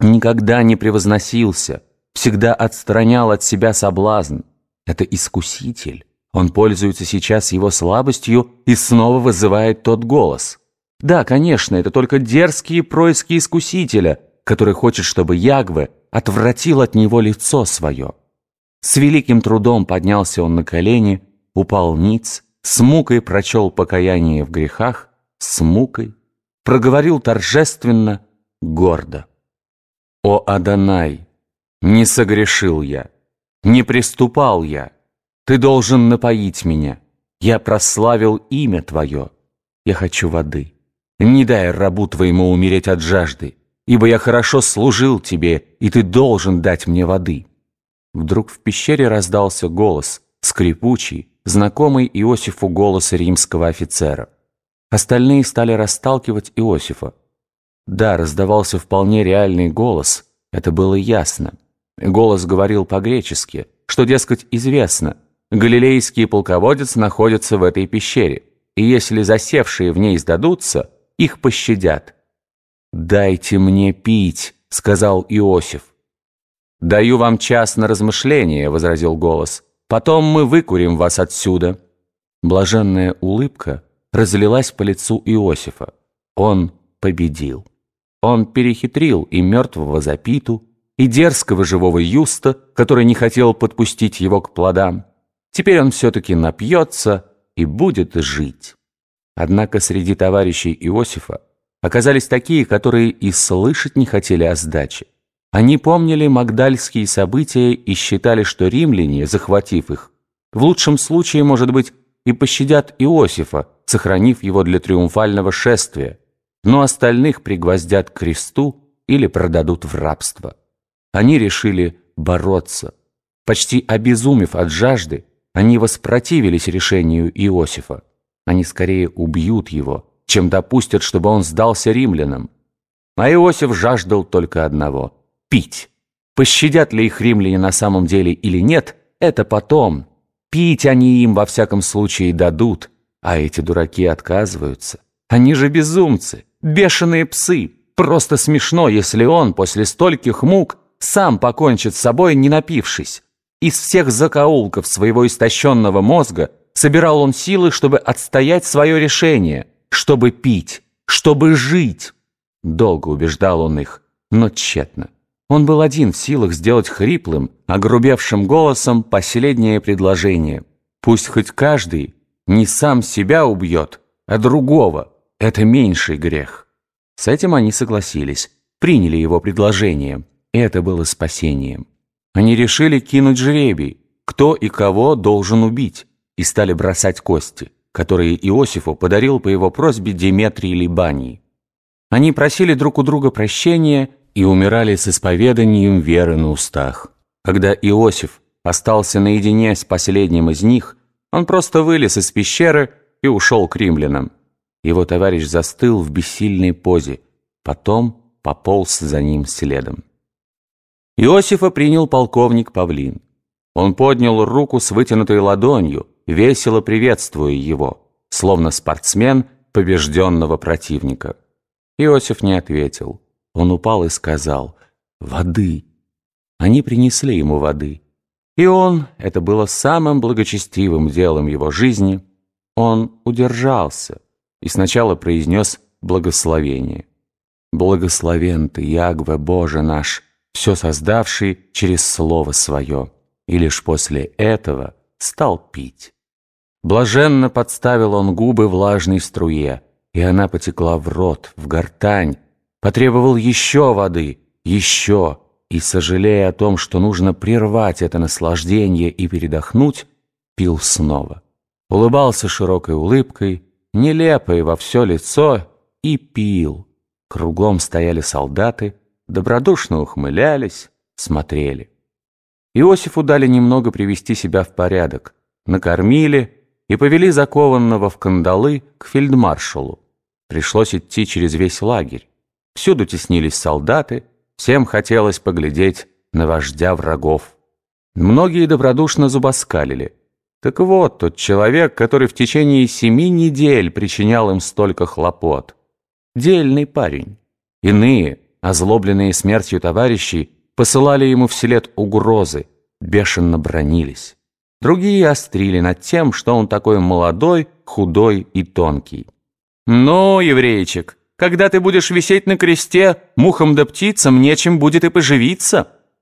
никогда не превозносился, всегда отстранял от себя соблазн. Это искуситель. Он пользуется сейчас его слабостью и снова вызывает тот голос. Да, конечно, это только дерзкие происки искусителя, который хочет, чтобы Ягве отвратил от него лицо свое. С великим трудом поднялся он на колени, упал ниц, с мукой прочел покаяние в грехах, с мукой, проговорил торжественно, гордо. «О, Адонай, не согрешил я, не приступал я, ты должен напоить меня, я прославил имя Твое, я хочу воды, не дай рабу Твоему умереть от жажды, ибо я хорошо служил Тебе, и Ты должен дать мне воды». Вдруг в пещере раздался голос, скрипучий, знакомый Иосифу голос римского офицера. Остальные стали расталкивать Иосифа. Да, раздавался вполне реальный голос, это было ясно. Голос говорил по-гречески, что, дескать, известно, галилейский полководец находится в этой пещере, и если засевшие в ней сдадутся, их пощадят. «Дайте мне пить», — сказал Иосиф. «Даю вам час на размышление», — возразил голос. «Потом мы выкурим вас отсюда». Блаженная улыбка разлилась по лицу Иосифа. Он победил. Он перехитрил и мертвого Запиту, и дерзкого живого Юста, который не хотел подпустить его к плодам. Теперь он все-таки напьется и будет жить. Однако среди товарищей Иосифа оказались такие, которые и слышать не хотели о сдаче. Они помнили магдальские события и считали, что римляне, захватив их, в лучшем случае, может быть, и пощадят Иосифа, сохранив его для триумфального шествия, но остальных пригвоздят к кресту или продадут в рабство. Они решили бороться. Почти обезумев от жажды, они воспротивились решению Иосифа. Они скорее убьют его, чем допустят, чтобы он сдался римлянам. А Иосиф жаждал только одного – пить. Пощадят ли их римляне на самом деле или нет, это потом. Пить они им во всяком случае дадут, а эти дураки отказываются. Они же безумцы, бешеные псы. Просто смешно, если он после стольких мук сам покончит с собой, не напившись. Из всех закоулков своего истощенного мозга собирал он силы, чтобы отстоять свое решение, чтобы пить, чтобы жить. Долго убеждал он их, но тщетно. Он был один в силах сделать хриплым, огрубевшим голосом последнее предложение. Пусть хоть каждый не сам себя убьет, а другого. Это меньший грех. С этим они согласились, приняли его предложение. Это было спасением. Они решили кинуть жребий, кто и кого должен убить, и стали бросать кости, которые Иосифу подарил по его просьбе Деметрий Либаний. Они просили друг у друга прощения и умирали с исповеданием веры на устах. Когда Иосиф остался наедине с последним из них, он просто вылез из пещеры и ушел к римлянам. Его товарищ застыл в бессильной позе, потом пополз за ним следом. Иосифа принял полковник Павлин. Он поднял руку с вытянутой ладонью, весело приветствуя его, словно спортсмен побежденного противника. Иосиф не ответил. Он упал и сказал «Воды». Они принесли ему воды. И он, это было самым благочестивым делом его жизни, он удержался и сначала произнес благословение. «Благословен ты, Ягве, Боже наш, все создавший через Слово Свое» и лишь после этого стал пить. Блаженно подставил он губы влажной струе, и она потекла в рот, в гортань, потребовал еще воды, еще, и, сожалея о том, что нужно прервать это наслаждение и передохнуть, пил снова. Улыбался широкой улыбкой, нелепой во все лицо, и пил. Кругом стояли солдаты, добродушно ухмылялись, смотрели. Иосифу дали немного привести себя в порядок, накормили и повели закованного в кандалы к фельдмаршалу. Пришлось идти через весь лагерь. Всюду теснились солдаты, всем хотелось поглядеть на вождя врагов. Многие добродушно зубоскалили. Так вот, тот человек, который в течение семи недель причинял им столько хлопот. Дельный парень. Иные, озлобленные смертью товарищей, посылали ему вслед угрозы, бешено бронились. Другие острили над тем, что он такой молодой, худой и тонкий. «Ну, еврейчик, когда ты будешь висеть на кресте, мухам да птицам нечем будет и поживиться».